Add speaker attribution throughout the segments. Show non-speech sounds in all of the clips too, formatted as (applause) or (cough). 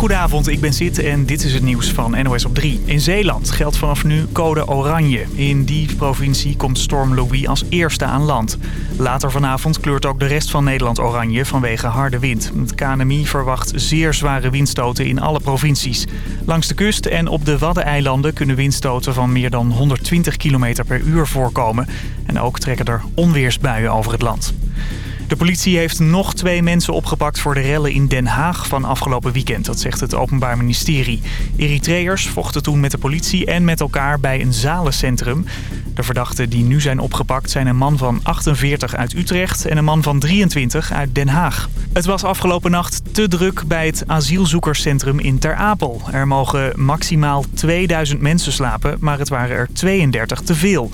Speaker 1: Goedenavond, ik ben Sid en dit is het nieuws van NOS op 3. In Zeeland geldt vanaf nu code oranje. In die provincie komt storm Louis als eerste aan land. Later vanavond kleurt ook de rest van Nederland oranje vanwege harde wind. Het KNMI verwacht zeer zware windstoten in alle provincies. Langs de kust en op de Waddeneilanden kunnen windstoten van meer dan 120 km per uur voorkomen. En ook trekken er onweersbuien over het land. De politie heeft nog twee mensen opgepakt voor de rellen in Den Haag van afgelopen weekend. Dat zegt het Openbaar Ministerie. Eritreërs vochten toen met de politie en met elkaar bij een zalencentrum. De verdachten die nu zijn opgepakt zijn een man van 48 uit Utrecht en een man van 23 uit Den Haag. Het was afgelopen nacht te druk bij het asielzoekerscentrum in Ter Apel. Er mogen maximaal 2000 mensen slapen, maar het waren er 32 te veel.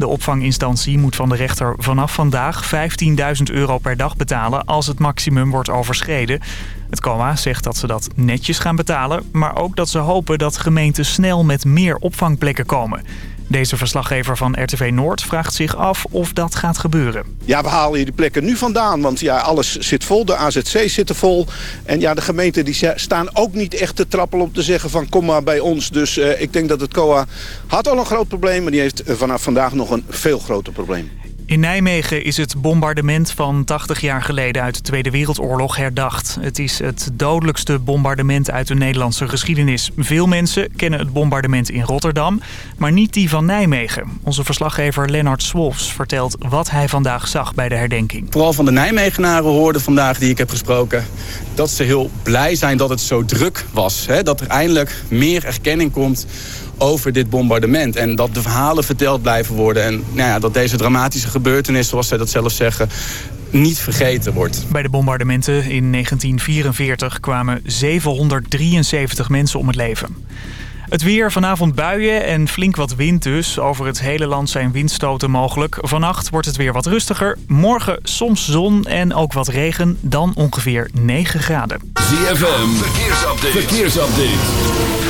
Speaker 1: De opvanginstantie moet van de rechter vanaf vandaag 15.000 euro per dag betalen als het maximum wordt overschreden. Het COA zegt dat ze dat netjes gaan betalen, maar ook dat ze hopen dat gemeenten snel met meer opvangplekken komen. Deze verslaggever van RTV Noord vraagt zich af of dat gaat gebeuren.
Speaker 2: Ja, we halen hier die plekken nu vandaan, want ja, alles zit vol. De AZC zitten vol. En ja, de gemeenten die staan ook niet echt te trappelen om te zeggen van kom maar bij ons. Dus uh, ik denk dat het COA had al een groot probleem, maar die heeft vanaf vandaag nog een veel groter probleem.
Speaker 1: In Nijmegen is het bombardement van 80 jaar geleden uit de Tweede Wereldoorlog herdacht. Het is het dodelijkste bombardement uit de Nederlandse geschiedenis. Veel mensen kennen het bombardement in Rotterdam, maar niet die van Nijmegen. Onze verslaggever Lennart Swolfs vertelt wat hij vandaag zag bij de herdenking.
Speaker 3: Vooral van de Nijmegenaren hoorden vandaag die ik heb gesproken... dat ze heel blij zijn dat het zo druk was. Hè? Dat er eindelijk meer erkenning komt over dit bombardement. En dat de verhalen verteld blijven worden. En nou ja, dat deze dramatische gebeurtenis, zoals zij dat zelf zeggen niet vergeten wordt.
Speaker 1: Bij de bombardementen in 1944 kwamen 773 mensen om het leven. Het weer, vanavond buien en flink wat wind dus. Over het hele land zijn windstoten mogelijk. Vannacht wordt het weer wat rustiger. Morgen soms zon en ook wat regen. Dan ongeveer 9 graden.
Speaker 4: ZFM, verkeersupdate. verkeersupdate.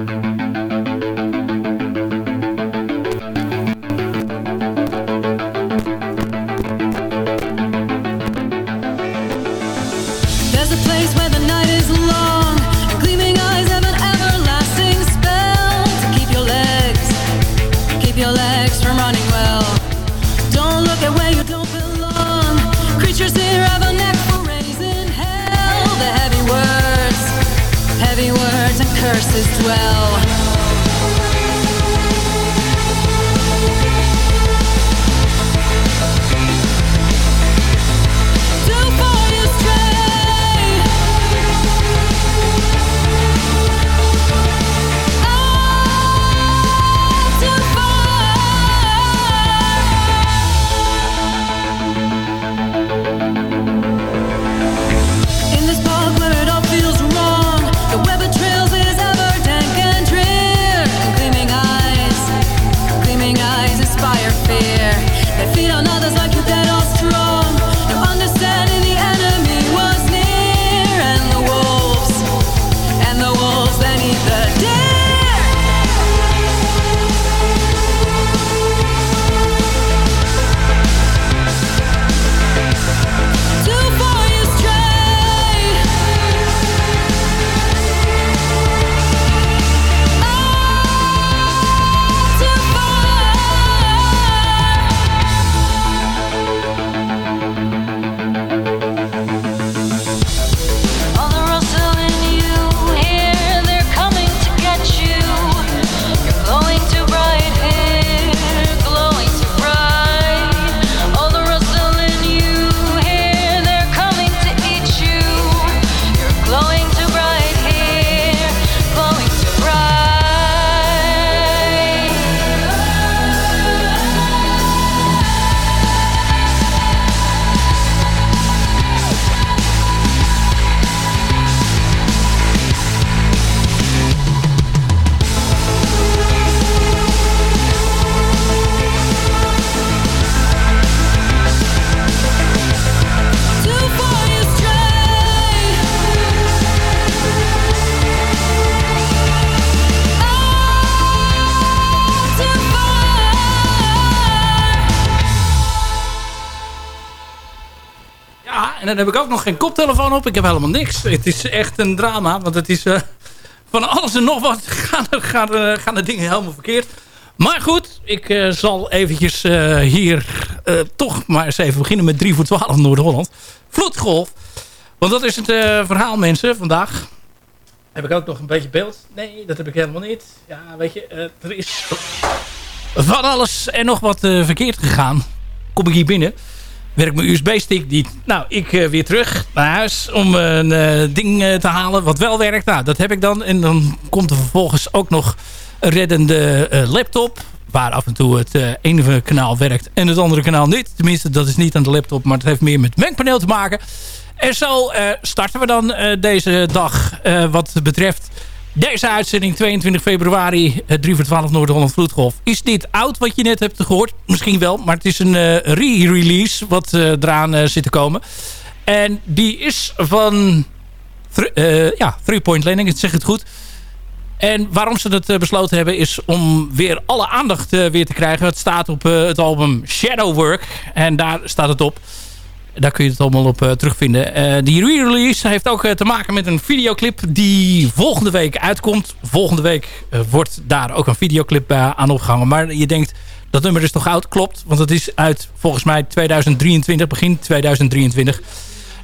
Speaker 5: well. Dan heb ik ook nog geen koptelefoon op. Ik heb helemaal niks. Het is echt een drama. Want het is van alles en nog wat (laughs) gaan, gaan, gaan de dingen helemaal verkeerd. Maar goed, ik zal eventjes hier toch maar eens even beginnen met 3 voor 12 Noord-Holland. Vloedgolf. Want dat is het verhaal mensen vandaag. Heb ik ook nog een beetje beeld? Nee, dat heb ik helemaal niet. Ja, weet je, er is van alles en nog wat verkeerd gegaan. Kom ik hier binnen werkt mijn USB-stick niet. Nou, ik uh, weer terug naar huis om een uh, ding te halen wat wel werkt. Nou, dat heb ik dan. En dan komt er vervolgens ook nog een reddende laptop. Waar af en toe het ene kanaal werkt en het andere kanaal niet. Tenminste, dat is niet aan de laptop, maar het heeft meer met het mengpaneel te maken. En zo starten we dan deze dag wat betreft deze uitzending 22 februari, 3 voor 12 Noord-Holland Vloedgolf. Is dit oud wat je net hebt gehoord? Misschien wel, maar het is een uh, re-release wat uh, eraan zit te komen. En die is van ja, Three Point Landing, ik zeg het goed. En waarom ze dat besloten hebben is om weer alle aandacht weer te krijgen. Het staat op het album Shadowwork en daar staat het op. Daar kun je het allemaal op uh, terugvinden. Uh, die re-release heeft ook uh, te maken met een videoclip die volgende week uitkomt. Volgende week wordt daar ook een videoclip aan opgehangen. Maar je denkt, dat nummer is toch oud? Klopt, want het is uit volgens mij 2023, begin 2023.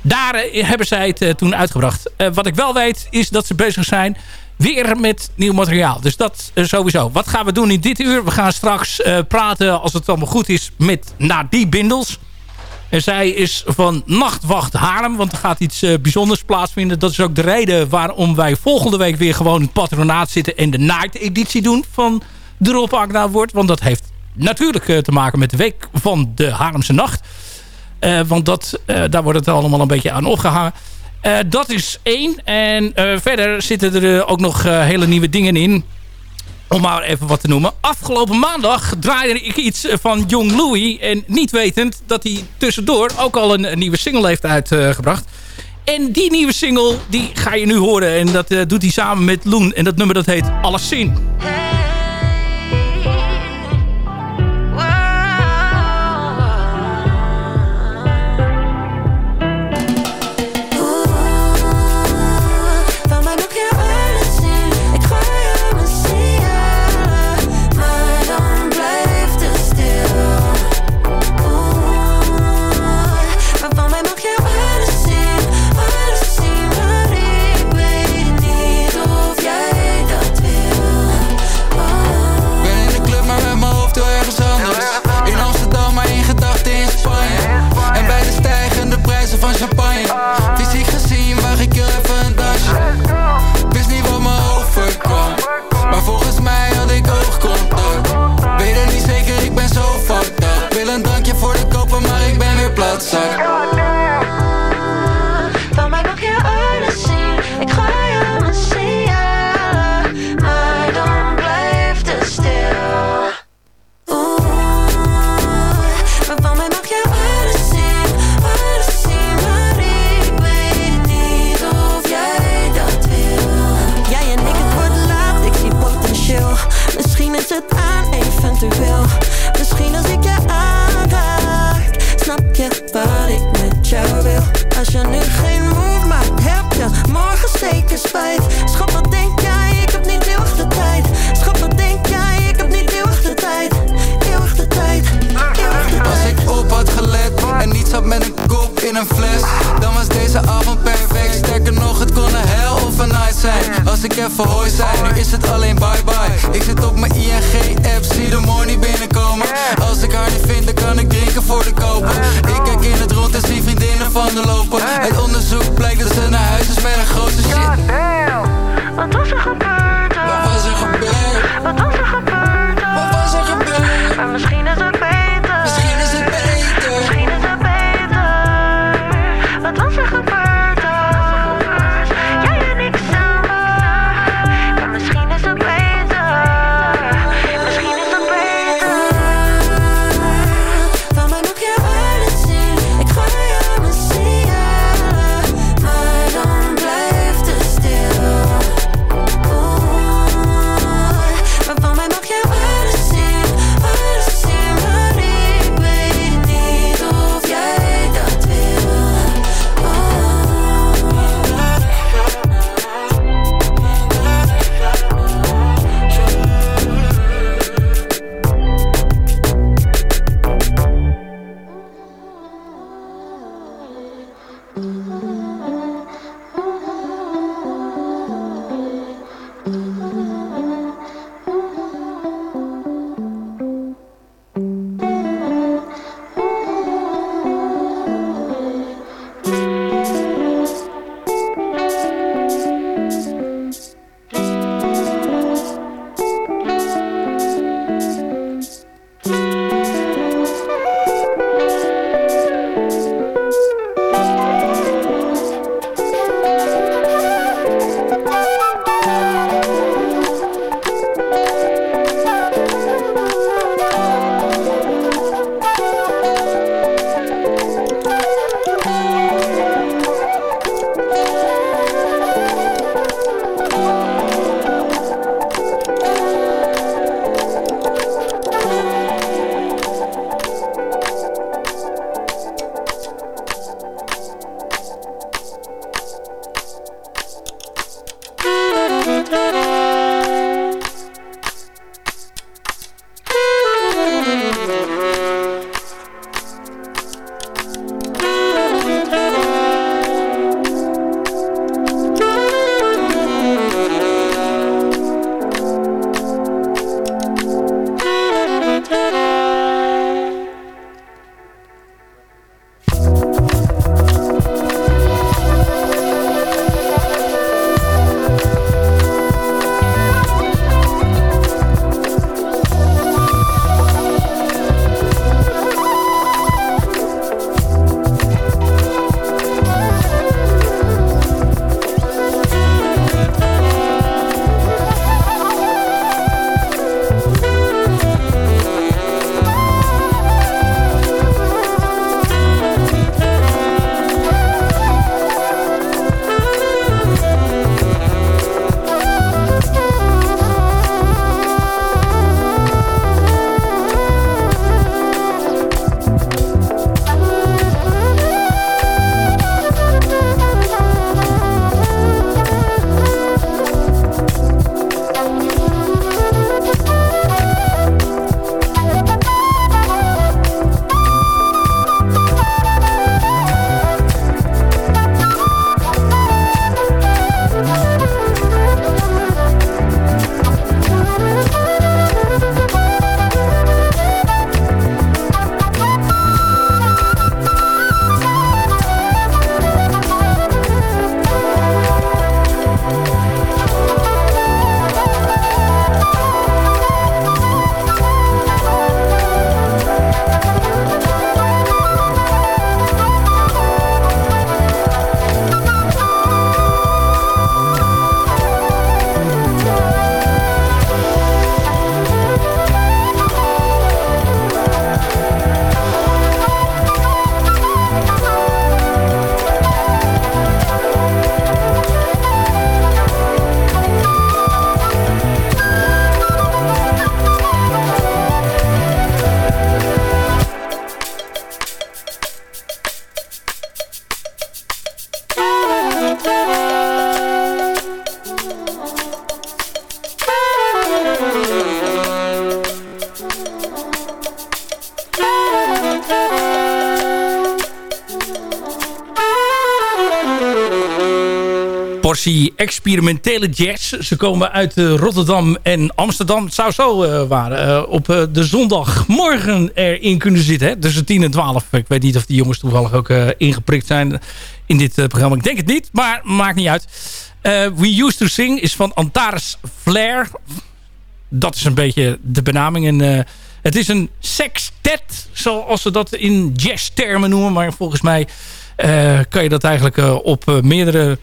Speaker 5: Daar hebben zij het toen uitgebracht. wat ik wel weet is dat ze bezig zijn weer met nieuw materiaal. Dus dat sowieso. Wat gaan we doen in dit uur? We gaan straks praten, als het allemaal goed is, met Nadie Bindels. En zij is van Nachtwacht Haarlem. Want er gaat iets uh, bijzonders plaatsvinden. Dat is ook de reden waarom wij volgende week weer gewoon in patronaat zitten. En de night editie doen van de Rob Agda wordt. Want dat heeft natuurlijk uh, te maken met de week van de Haarlemse Nacht. Uh, want dat, daar wordt het allemaal een beetje aan opgehangen. dat is één. En verder zitten er ook nog hele nieuwe dingen in. Om maar even wat te noemen. Afgelopen maandag draaide ik iets van Young Louis. En niet wetend dat hij tussendoor ook al een, nieuwe single heeft uitgebracht. En die nieuwe single die ga je nu horen. En dat uh, doet hij samen met Loen. En dat nummer dat heet Alles Zien. outside portie experimentele jazz. Ze komen uit Rotterdam en Amsterdam. Het zou zo waren. op de zondagmorgen erin kunnen zitten. Hè? Tussen 10 en 12. Ik weet niet of die jongens toevallig ook ingeprikt zijn in dit programma. Ik denk het niet, maar maakt niet uit. We Used to Sing is van Antares Flair. Dat is een beetje de benaming. En, het is een sextet, zoals ze dat in jazztermen noemen. Maar volgens mij kan je dat eigenlijk op meerdere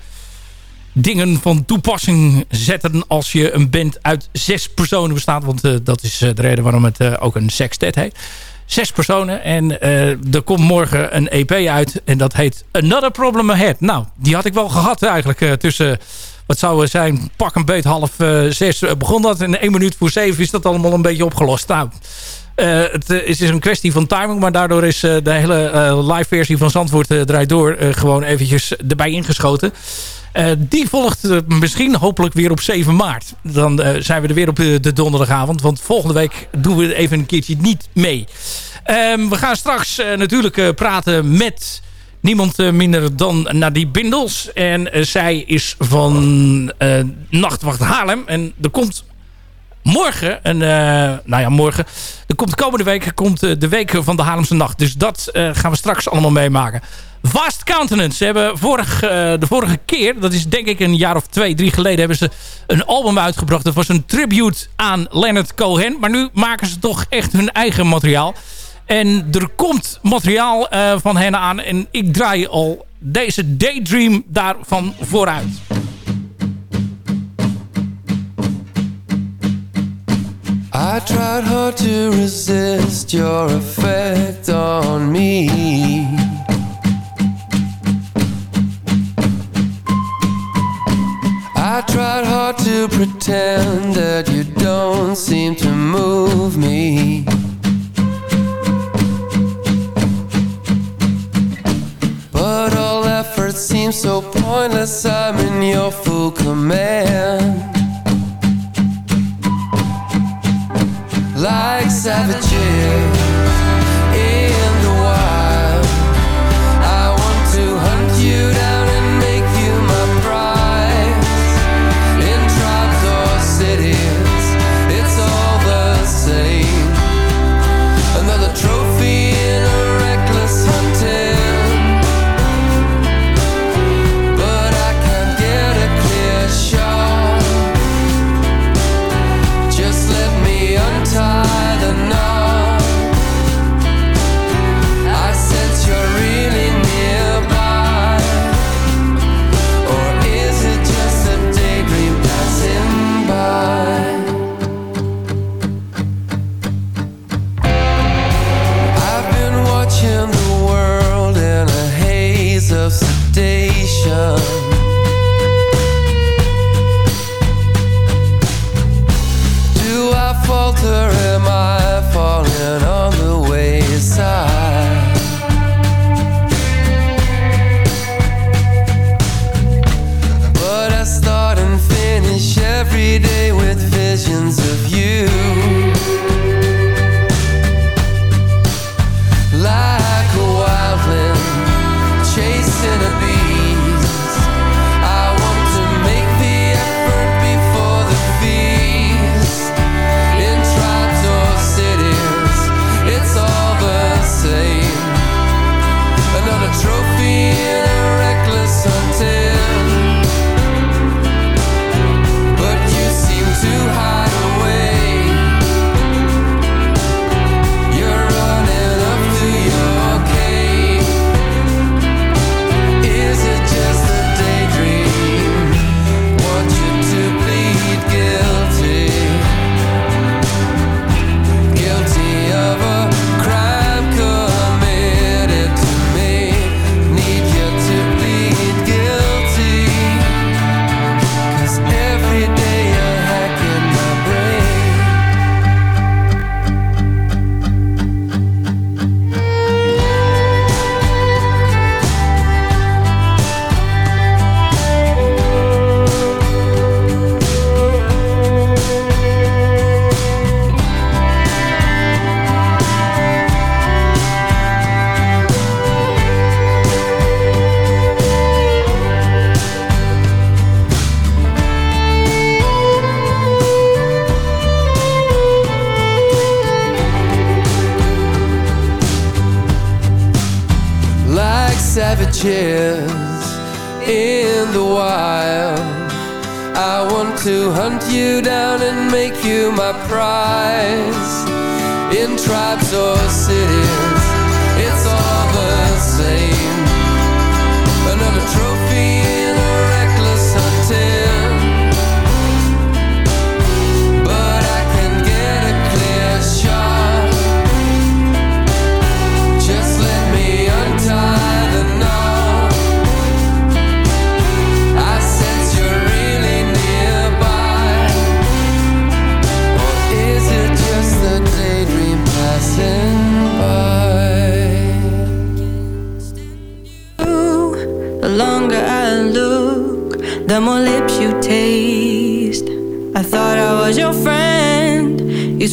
Speaker 5: dingen van toepassing zetten als je een band uit zes personen bestaat. Want dat is de reden waarom het ook een sextet heet. Zes personen en er komt morgen een EP uit en dat heet Another Problem Ahead. Nou, die had ik wel gehad eigenlijk tussen wat zou zijn, pak een beet half zes begon dat. En één minuut voor zeven is dat allemaal een beetje opgelost. Nou, het, is een kwestie van timing, maar daardoor is de hele live versie van Zandvoort draait door gewoon eventjes erbij ingeschoten. Die volgt misschien hopelijk weer op 7 maart. Dan zijn we er weer op de donderdagavond, want volgende week doen we even een keertje niet mee. Um, we gaan straks natuurlijk praten met niemand minder dan Nadie Bindels. En zij is van Nachtwacht Haarlem. En er komt morgen, en, uh, nou ja, morgen, er komt de komende week komt de week van de Haarlemse Nacht. Dus dat gaan we straks allemaal meemaken. Vast Countenance. Hebben vorig, de vorige keer, dat is denk ik een jaar of twee, drie geleden, hebben ze een album uitgebracht. Dat was een tribute aan Leonard Cohen. Maar nu maken ze toch echt hun eigen materiaal. En er komt materiaal van hen aan. En ik draai al deze Daydream daarvan vooruit.
Speaker 6: I tried hard to resist your effect on me. I tried hard to pretend that you don't seem to move me. But all effort seems so pointless, I'm in your full command. like savages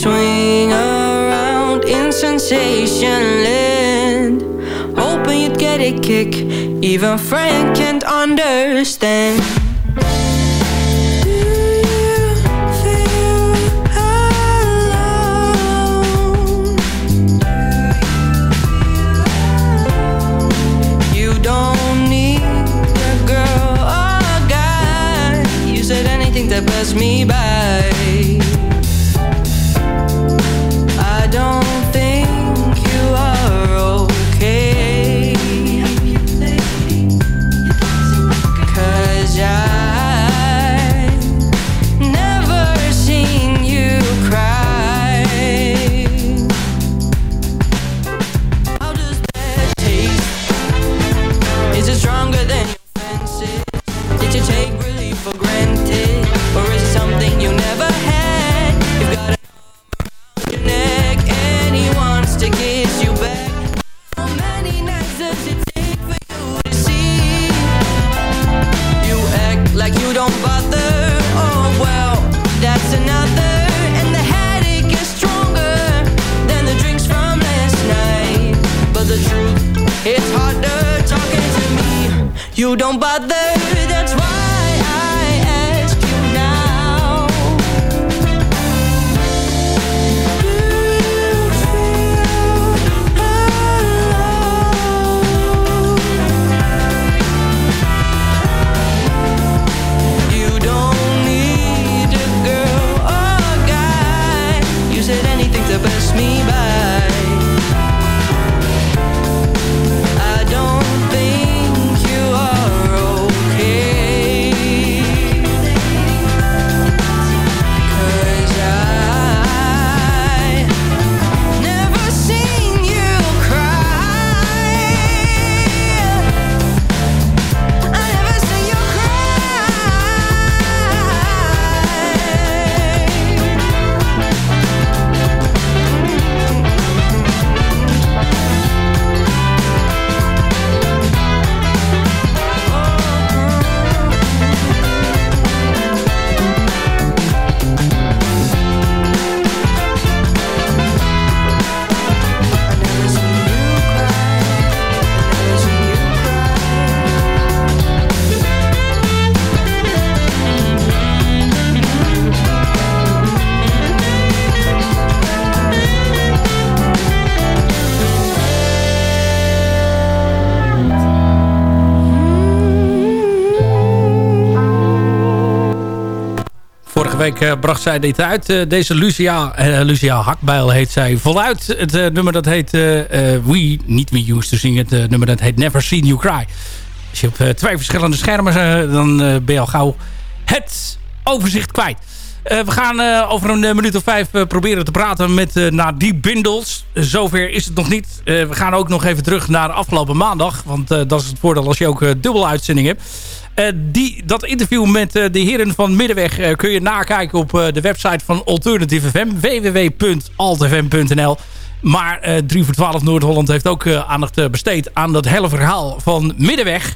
Speaker 7: swing around in sensation land, hoping you'd get a kick. Even Frank can't understand.
Speaker 5: Week eh, bracht zij dit uit. Eh, deze Lucia, eh, Lucia Hakbijl heet zij voluit. Het nummer dat heet We, niet We Used to Sing. Het nummer dat heet Never Seen You Cry. Als je op twee verschillende schermen, dan ben je al gauw het overzicht kwijt. We gaan over een minuut of vijf proberen te praten met uh, Nadie Bindels. Zover is het nog niet. We gaan ook nog even terug naar afgelopen maandag. Want dat is het voordeel als je ook dubbele uitzending hebt. Uh, die, dat interview met uh, de heren van Middenweg uh, kun je nakijken op de website van Alternative FM. www.altfm.nl Maar 3 voor 12 Noord-Holland heeft ook aandacht besteed aan dat hele verhaal van Middenweg.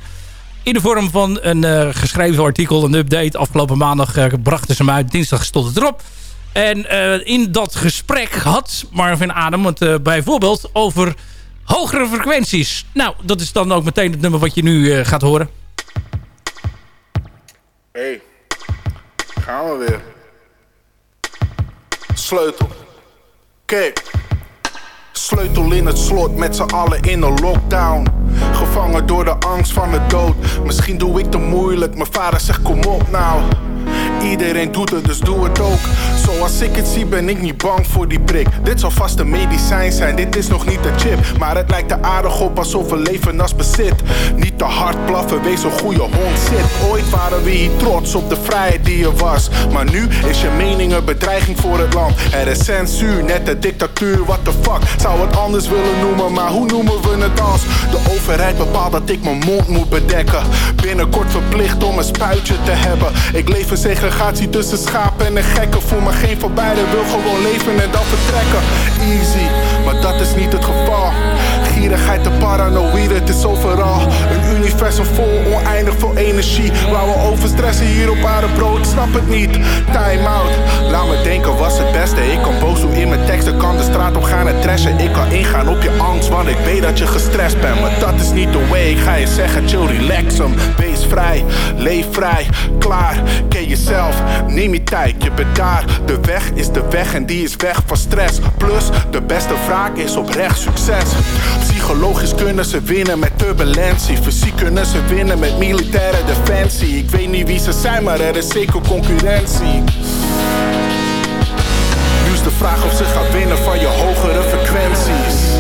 Speaker 5: In de vorm van een geschreven artikel, een update. Afgelopen maandag brachten ze hem uit. Dinsdag stond het erop. En in dat gesprek had Marvin Adem het bijvoorbeeld over hogere frequenties. Nou, dat is dan ook meteen het nummer wat je nu gaat horen.
Speaker 8: Hey, gaan we weer. Sleutel. Kijk. Sleutel in het slot met z'n allen in een lockdown. Gevangen door de angst van de dood. Misschien doe ik te moeilijk, mijn vader zegt kom op nou. Iedereen doet het, dus doe het ook. Zoals ik het zie, ben ik niet bang voor die prik. Dit zal vast een medicijn zijn, dit is nog niet de chip. Maar het lijkt er aardig op alsof we leven als bezit. Niet te hard blaffen, wees een goede hond zit. Ooit waren we hier trots op de vrijheid die er was. Maar nu is je mening een bedreiging voor het land. Er is censuur, net de dictatuur, what the fuck. Zou het anders willen noemen, maar hoe noemen we het als? De overheid bepaalt dat ik mijn mond moet bedekken. Binnenkort verplicht om een spuitje te hebben. Ik leef segregatie tussen schapen en een gekken. Voel me geen van beiden, wil gewoon leven en dan vertrekken. Easy, maar dat is niet het geval. Gierigheid de paranoïde, het is overal. Een universum vol oneindig veel energie. Waar we over stressen hier op aarde, bro, ik snap het niet. Time out, laat me denken, was het beste. Ik kan boos doen in mijn teksten, kan de straat op gaan en trashen. Ik kan ingaan op je angst, want ik weet dat je gestrest bent. Maar dat is niet de way, ik ga je zeggen, chill, relax hem. Wees vrij, leef vrij, klaar. Ken jezelf, neem je tijd, je bent daar. De weg is de weg en die is weg van stress. Plus, de beste wraak is oprecht succes. Psychologisch kunnen ze winnen met turbulentie. Fysiek kunnen ze winnen met militaire defensie. Ik weet niet wie ze zijn, maar er is zeker concurrentie. Nu is de vraag of ze gaan winnen van je hogere frequenties.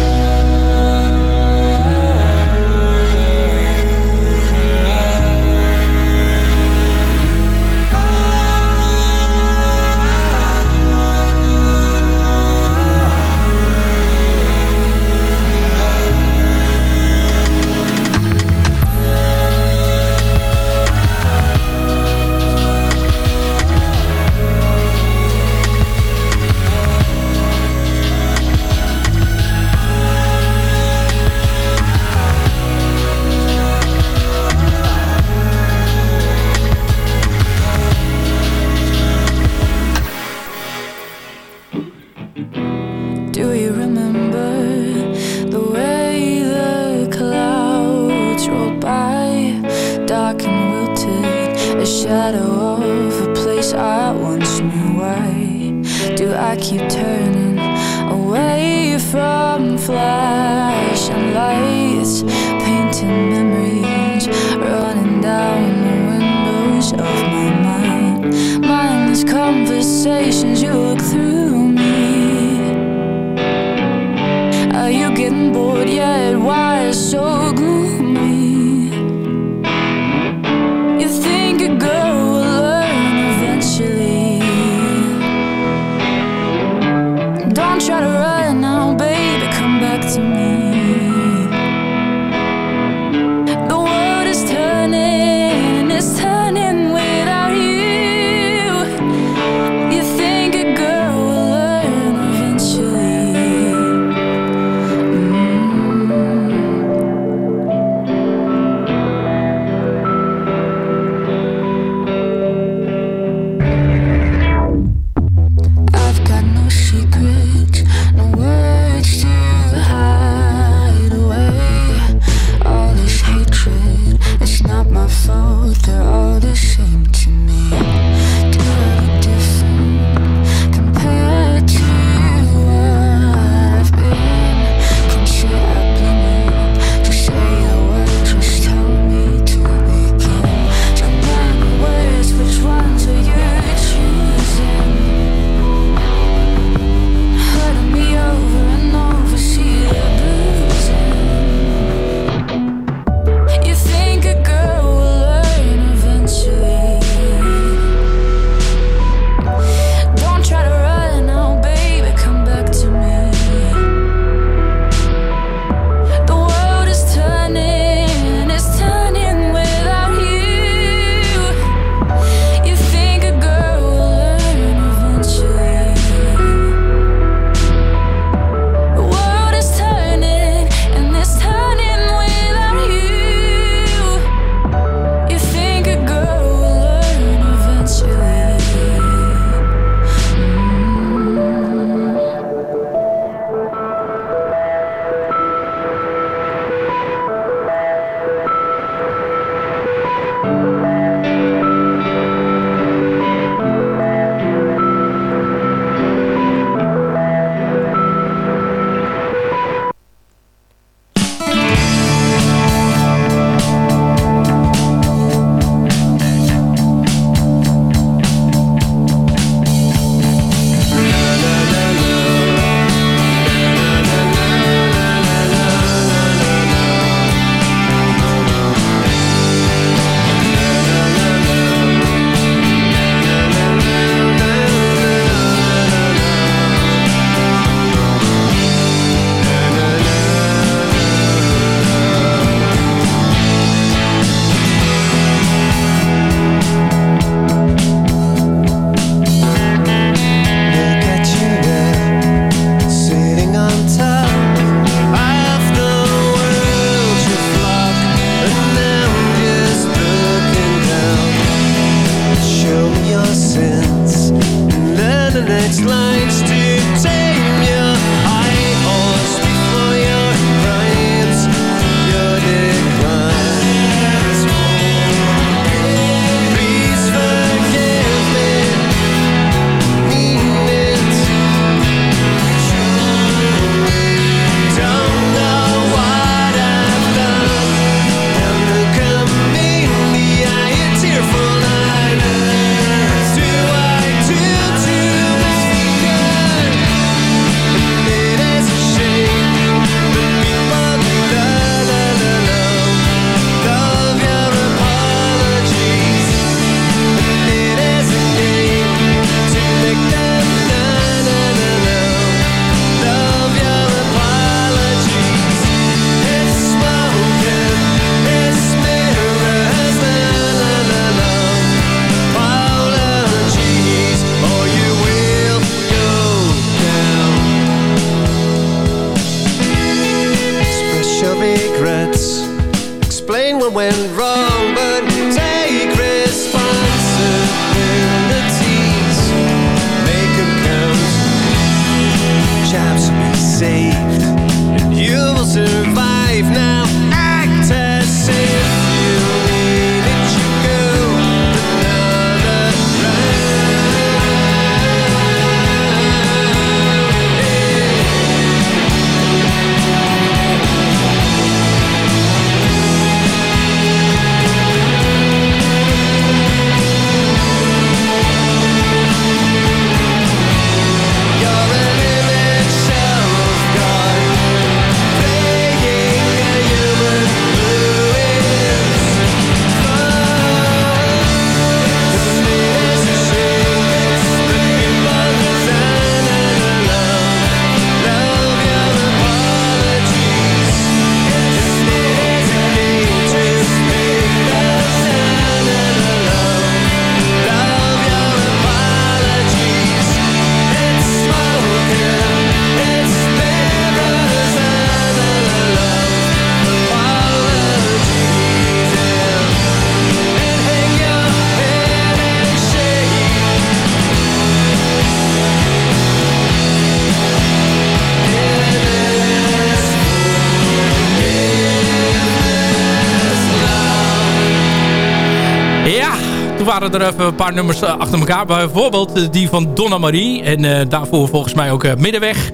Speaker 5: Nummers eh, achter elkaar. Bijvoorbeeld eh, die van Donna Marie. En eh, daarvoor volgens mij ook Middenweg.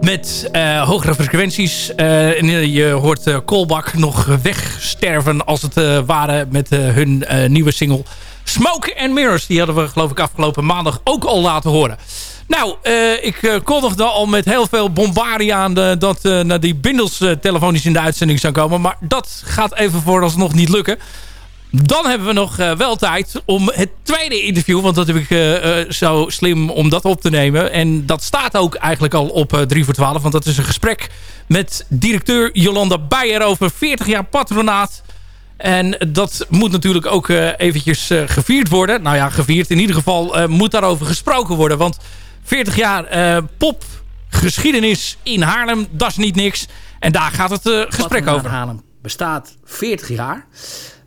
Speaker 5: Met hogere frequenties. En je hoort Kolbak nog wegsterven als het ware met hun nieuwe single Smoke and Mirrors. Die hadden we geloof ik afgelopen maandag ook al laten horen. Nou, ik uh, kondigde al met heel veel bombardie aan dat naar die bindels telefonisch in de uitzending zou komen. Maar dat gaat even vooralsnog niet lukken. Dan hebben we nog eh, wel tijd om het tweede interview... want dat heb ik eh, eh, zo slim om dat op te nemen. En dat staat ook eigenlijk al op eh 3 voor 12... want dat is een gesprek met directeur Jolanda Beijer... over 40 jaar patronaat. En dat moet natuurlijk ook eventjes gevierd worden. Nou ja, gevierd. In ieder geval moet daarover gesproken worden. Want 40 jaar popgeschiedenis in Haarlem, dat is niet niks. En daar gaat het gesprek
Speaker 9: Patronaat
Speaker 5: over.
Speaker 9: Haarlem bestaat 40 jaar.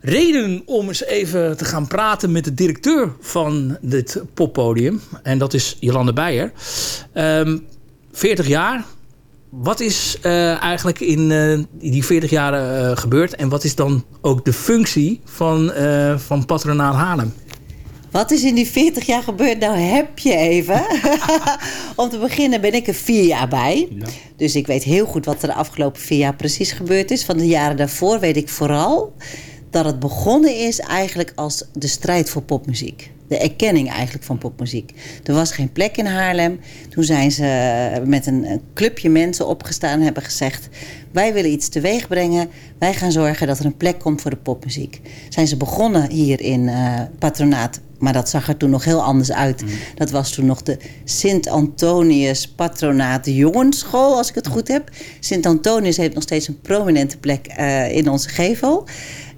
Speaker 9: Reden om eens even te gaan praten met de directeur van dit poppodium. En dat is Jolande Beijer. Ehm 40 jaar. Wat is eh, eigenlijk in eh, die 40 jaar eh, gebeurd? En wat is dan ook de functie van, van Patronaat Haarlem?
Speaker 10: Wat is in die 40 jaar gebeurd? Nou heb je even. (laughs) Om te beginnen ben ik er vier jaar bij. Dus ik weet heel goed wat er de afgelopen vier jaar precies gebeurd is. Van de jaren daarvoor weet ik vooral dat het begonnen is eigenlijk als de strijd voor popmuziek. De erkenning eigenlijk van popmuziek. Er was geen plek in Haarlem. Toen zijn ze met een, clubje mensen opgestaan en hebben gezegd... wij willen iets teweeg brengen. Wij gaan zorgen dat er een plek komt voor de popmuziek. Zijn ze begonnen hier in eh, Patronaat maar dat zag er toen nog heel anders uit. Dat was toen nog de Sint-Antonius Patronaat Jongensschool, als ik het goed heb. Sint-Antonius heeft nog steeds een prominente plek eh, in onze gevel.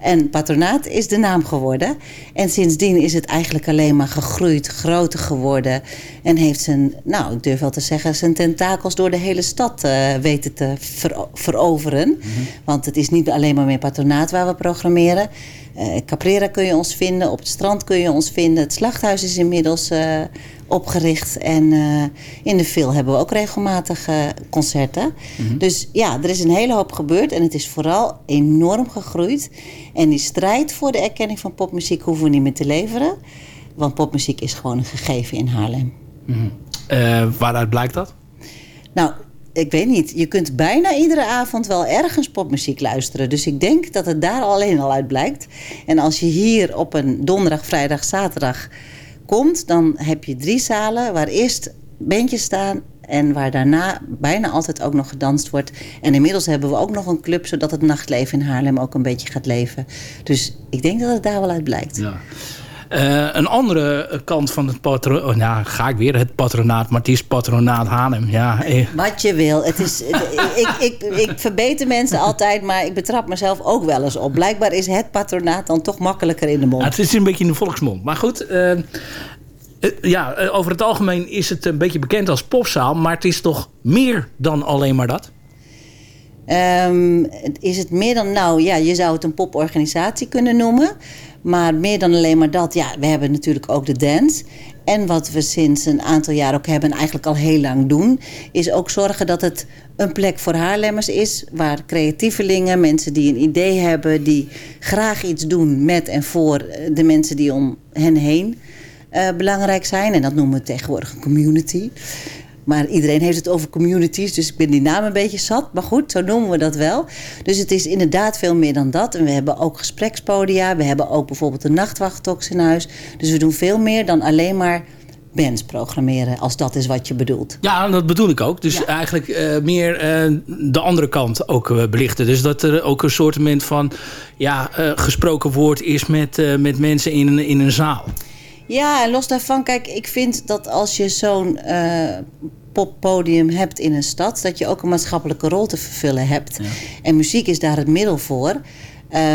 Speaker 10: En patronaat is de naam geworden. En sindsdien is het eigenlijk alleen maar gegroeid, groter geworden. En heeft zijn, nou, ik durf wel te zeggen, zijn tentakels door de hele stad eh, weten te vero- veroveren. Want het is niet alleen maar meer patronaat waar we programmeren. Eh Caprera kun je ons vinden, op het strand kun je ons vinden. Het slachthuis is inmiddels eh, opgericht. En eh, in de Vil hebben we ook regelmatig concerten. Dus ja, er is een hele hoop gebeurd. En het is vooral enorm gegroeid. En die strijd voor de erkenning van popmuziek hoeven we niet meer te leveren. Want popmuziek is gewoon een gegeven in Haarlem.
Speaker 9: Eh, waaruit blijkt dat?
Speaker 10: Nou, ik weet niet. Je kunt bijna iedere avond wel ergens popmuziek luisteren. Dus ik denk dat het daar alleen al uit blijkt. En als je hier op een donderdag, vrijdag, zaterdag komt... dan heb je drie zalen waar eerst bandjes staan... en waar daarna bijna altijd ook nog gedanst wordt. En inmiddels hebben we ook nog een club... zodat het nachtleven in Haarlem ook een beetje gaat leven. Dus ik denk dat het daar wel uit blijkt.
Speaker 9: Ja. Eh, een andere kant van het patronaat... Oh, nou, ga ik weer het patronaat, maar het is patronaat Haarlem. Ja, eh,
Speaker 10: Wat je wil. Het is, ik, ik, ik verbeter mensen altijd, maar ik betrap mezelf ook wel eens op. Blijkbaar is het patronaat dan toch makkelijker in de mond.
Speaker 9: het is een beetje in de volksmond. Maar goed, eh, ja, over het algemeen is het een beetje bekend als popzaal. Maar het is toch meer dan alleen maar dat?
Speaker 10: Ehm, is het meer dan, nou ja, je zou het een poporganisatie kunnen noemen. Maar meer dan alleen maar dat, ja, we hebben natuurlijk ook de dance. En wat we sinds een aantal jaar ook hebben en eigenlijk al heel lang doen... is ook zorgen dat het een plek voor Haarlemmers is... waar creatievelingen, mensen die een idee hebben... die graag iets doen met en voor eh, de mensen die om hen heen uh, belangrijk zijn. En dat noemen we tegenwoordig een community. Maar iedereen heeft het over communities, dus ik ben die naam een beetje zat. Maar goed, zo noemen we dat wel. Dus het is inderdaad veel meer dan dat. En we hebben ook gesprekspodia. We hebben ook bijvoorbeeld een nachtwachttox in huis. Dus we doen veel meer dan alleen maar bands programmeren, als dat is wat je bedoelt.
Speaker 9: Ja, dat bedoel ik ook. Dus eigenlijk uh, meer uh, de andere kant ook uh, belichten. Dus dat er ook een soort van ja, gesproken woord is met, met mensen in, in een zaal.
Speaker 10: Ja, en los daarvan, kijk, ik vind dat als je zo'n uh, poppodium hebt in een stad, dat je ook een maatschappelijke rol te vervullen hebt. Ja. En muziek is daar het middel voor.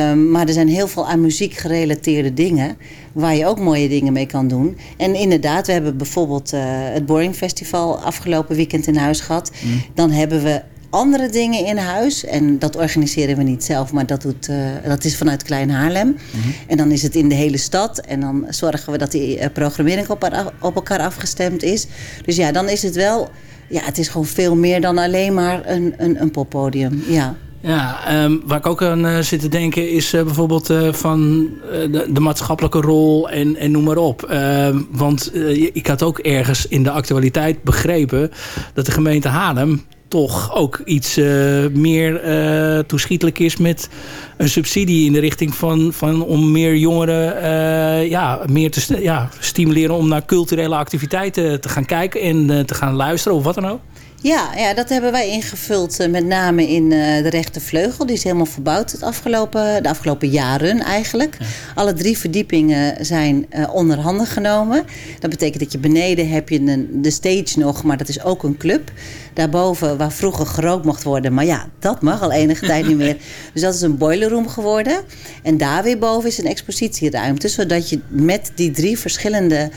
Speaker 10: Um, maar er zijn heel veel aan muziek gerelateerde dingen waar je ook mooie dingen mee kan doen. En inderdaad, we hebben bijvoorbeeld uh, het Boring Festival afgelopen weekend in huis gehad. Mm. Dan hebben we andere dingen in huis. En dat organiseren we niet zelf, maar dat, doet, uh, dat is vanuit Klein Haarlem. Mm -hmm. En dan is het in de hele stad. En dan zorgen we dat die uh, programmering op, op, elkaar afgestemd is. Dus ja, dan is het wel... Ja, het is gewoon veel meer dan alleen maar een, een, een poppodium. Ja.
Speaker 9: Ja, um, waar ik ook aan uh, zit te denken is uh, bijvoorbeeld uh, van de, de, maatschappelijke rol en, en noem maar op. Ehm, want ik had ook ergens in de actualiteit begrepen dat de gemeente Haarlem toch ook iets uh, meer uh, toeschietelijk is met een subsidie in de richting van, van om meer jongeren uh, ja, meer te ja, stimuleren om naar culturele activiteiten te gaan kijken en te gaan luisteren of wat dan ook?
Speaker 10: Ja, ja, dat hebben wij ingevuld met name in de rechtervleugel. Die is helemaal verbouwd het afgelopen, de afgelopen jaren eigenlijk. Ja. Alle drie verdiepingen zijn uh, onder handen genomen. Dat betekent dat je beneden heb je een, de stage nog, maar dat is ook een club. Daarboven, waar vroeger gerookt mocht worden. Maar ja, dat mag al enige tijd niet meer. (laughs) Dus dat is een boiler room geworden. En daar weer boven is een expositieruimte. Zodat je met die drie verschillende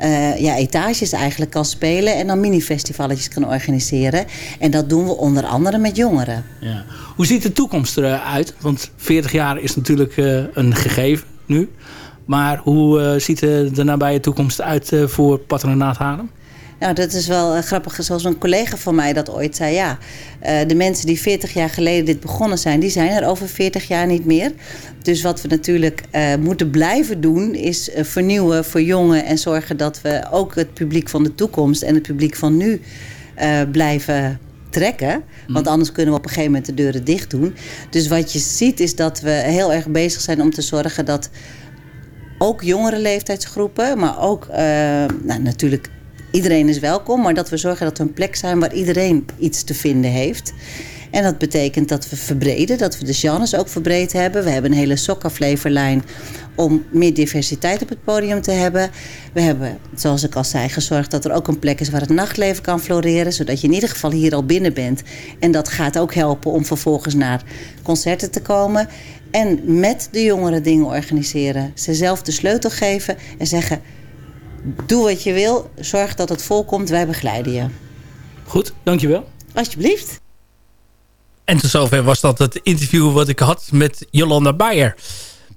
Speaker 10: uh, ja, etages eigenlijk kan spelen en dan mini-festivalletjes kan organiseren. En dat doen we onder andere met jongeren.
Speaker 9: Ja. Hoe ziet de toekomst eruit? Want 40 jaar is natuurlijk uh, een gegeven nu. Maar hoe uh, ziet de, de nabije toekomst uit voor Patronaat Haarlem?
Speaker 10: Nou, dat is wel uh, grappig. Zoals een collega van mij dat ooit zei. Ja, uh, de mensen die 40 jaar geleden dit begonnen zijn... die zijn er over 40 jaar niet meer. Dus wat we natuurlijk uh, moeten blijven doen... is vernieuwen, verjongen en zorgen dat we ook het publiek van de toekomst... en het publiek van nu blijven trekken. Want anders kunnen we op een gegeven moment de deuren dicht doen. Dus wat je ziet is dat we heel erg bezig zijn om te zorgen dat ook jongere leeftijdsgroepen, maar ook uh, nou, natuurlijk iedereen is welkom, maar dat we zorgen dat er een plek zijn waar iedereen iets te vinden heeft. En dat betekent dat we verbreden, dat we de genres ook verbreed hebben. We hebben een hele sokkerfleverlijn om meer diversiteit op het podium te hebben. We hebben, zoals ik al zei, gezorgd dat er ook een plek is waar het nachtleven kan floreren. Zodat je in ieder geval hier al binnen bent. En dat gaat ook helpen om vervolgens naar concerten te komen. En met de jongeren dingen organiseren. Ze zelf de sleutel geven en zeggen doe wat je wil. Zorg dat het volkomt. Wij begeleiden je.
Speaker 9: Goed, dankjewel.
Speaker 10: Alsjeblieft.
Speaker 5: En tot zover was dat het interview wat ik had met Jolanda Beyer.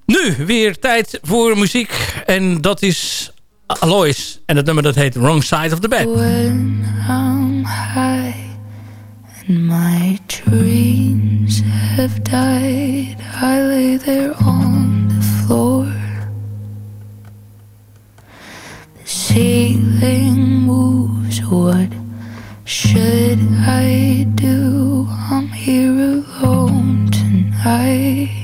Speaker 5: Nu weer tijd voor muziek. En dat is Alois. En het nummer dat heet Wrong Side of the Bed.
Speaker 11: When I'm high and my dreams have died I lay there on the ceiling moves. What should I do? I'm here alone tonight.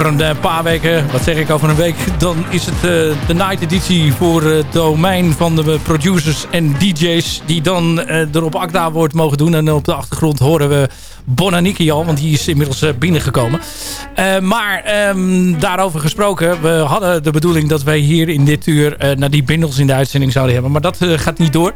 Speaker 5: Over een eh, paar weken, wat zeg ik over een week... dan is het eh, de night editie voor het domein van de producers en DJ's... die dan eh, er op Akda wordt mogen doen. En op de achtergrond horen we Bonaniki al, want die is inmiddels eh, binnengekomen. Eh, maar ehm, daarover gesproken, we hadden de bedoeling dat wij hier in dit uur... eh naar die bindels in de uitzending zouden hebben. Maar dat eh, gaat niet door.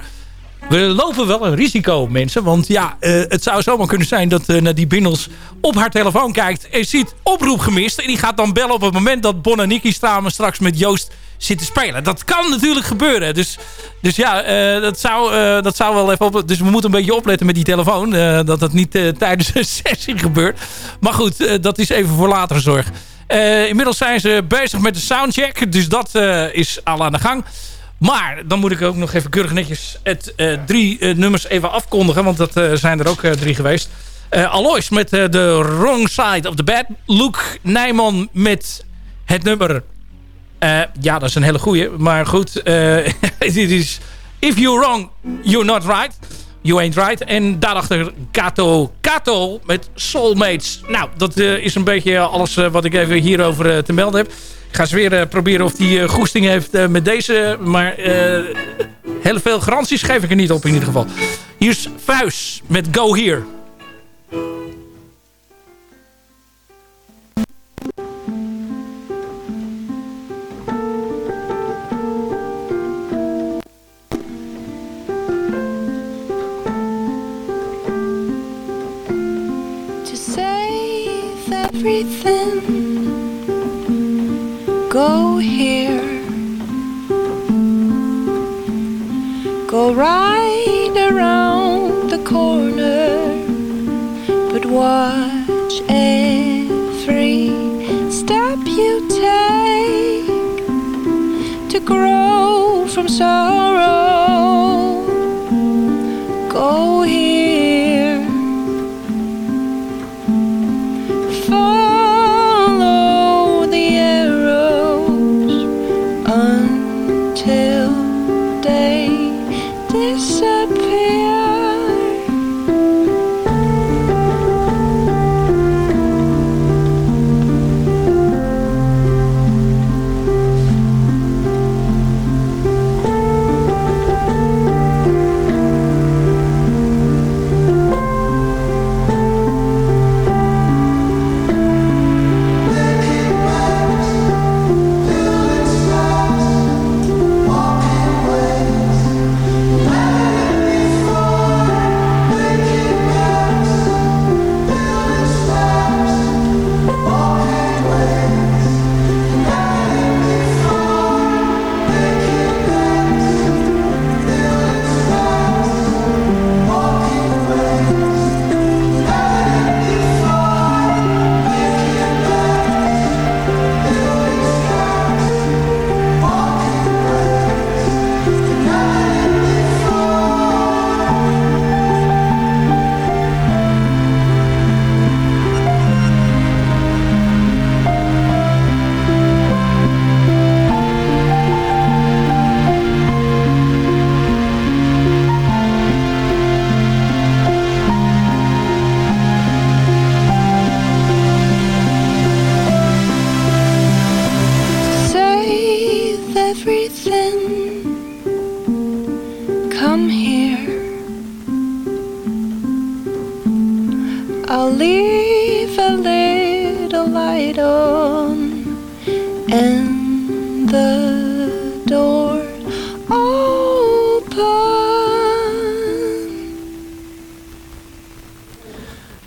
Speaker 5: We lopen wel een risico, mensen. Want ja, eh, het zou zomaar kunnen zijn dat uh, Nadie Bindels op haar telefoon kijkt... en ziet oproep gemist. En die gaat dan bellen op het moment dat Bon en Nicky samen straks met Joost zitten spelen. Dat kan natuurlijk gebeuren. Dus, dus ja, eh, dat, zou, eh, dat zou wel even op... Dus we moeten een beetje opletten met die telefoon. eh, dat dat niet eh, tijdens een (laughs) sessie gebeurt. Maar goed, eh, dat is even voor latere zorg. Eh, inmiddels zijn ze bezig met de soundcheck. Dus dat eh, is al aan de gang. Maar dan moet ik ook nog even keurig netjes het eh, drie eh, nummers even afkondigen. Want dat eh, zijn er ook drie geweest. Alois met de Wrong Side of the Bed. Luke Nijman met het nummer... ja, dat is een hele goeie. Maar goed, (laughs) dit is... If you're wrong, you're not right. You ain't right. En daarachter Kato Kato met Soulmates. Nou, dat is een beetje alles wat ik even hierover te melden heb. Ga eens weer eh, proberen of die eh, goesting heeft eh, met deze. Maar heel veel garanties geef ik er niet op in ieder geval. Hier is Vuis met Go Here.
Speaker 12: everything. Go here, go right around the corner, but watch every step you take to grow from sorrow. Go here. till day disappears.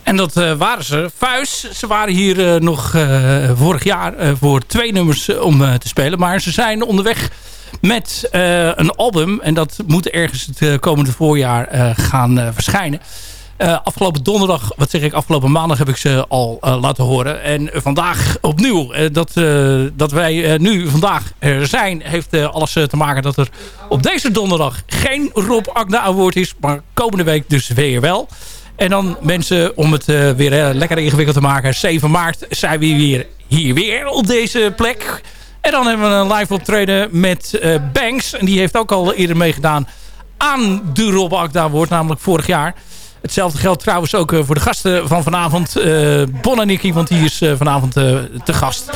Speaker 5: En dat eh, waren ze. Vuis, ze waren hier eh, nog eh, vorig jaar voor twee nummers om te spelen. Maar ze zijn onderweg met een album. En dat moet ergens het komende voorjaar gaan verschijnen. Afgelopen donderdag, wat zeg ik, afgelopen maandag heb ik ze al laten horen. En vandaag opnieuw. Dat, dat wij nu vandaag er zijn, heeft alles te maken dat er op deze donderdag geen Rob Agda Award is. Maar komende week dus weer wel. En dan mensen, om het eh, weer eh, lekker ingewikkeld te maken. 7 maart zijn we weer hier weer op deze plek. En dan hebben we een live optreden met eh, Banks. En die heeft ook al eerder meegedaan aan de Rob Akda Award, namelijk vorig jaar. Hetzelfde geldt trouwens ook voor de gasten van vanavond. eh Bon Nicky, want die is vanavond te gast.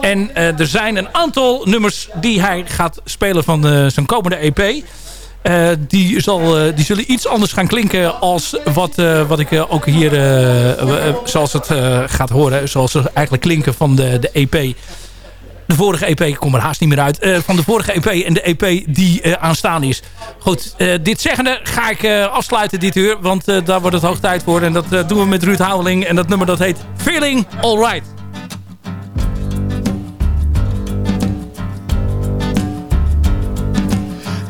Speaker 5: En er zijn een aantal nummers die hij gaat spelen van zijn komende EP. Eh, die, zal, eh, die zullen iets anders gaan klinken als wat, eh, wat ik ook hier, zoals het gaat horen, zoals ze eigenlijk klinken van de, de EP. De vorige EP, kom er haast niet meer uit, van de vorige EP en de EP die aanstaan is. Goed, dit zeggende ga ik afsluiten dit uur, want daar wordt het hoog tijd voor. En dat doen we met Ruud Houweling en dat nummer dat heet Feeling Alright.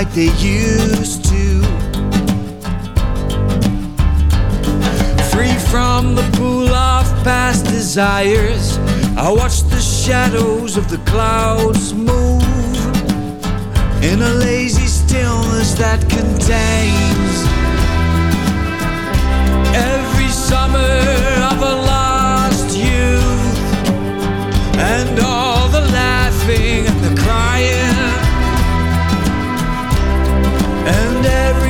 Speaker 6: like they used to. Free from the pool of past desires, I watch the shadows of the clouds move in a lazy stillness that contains every summer of a lost and everything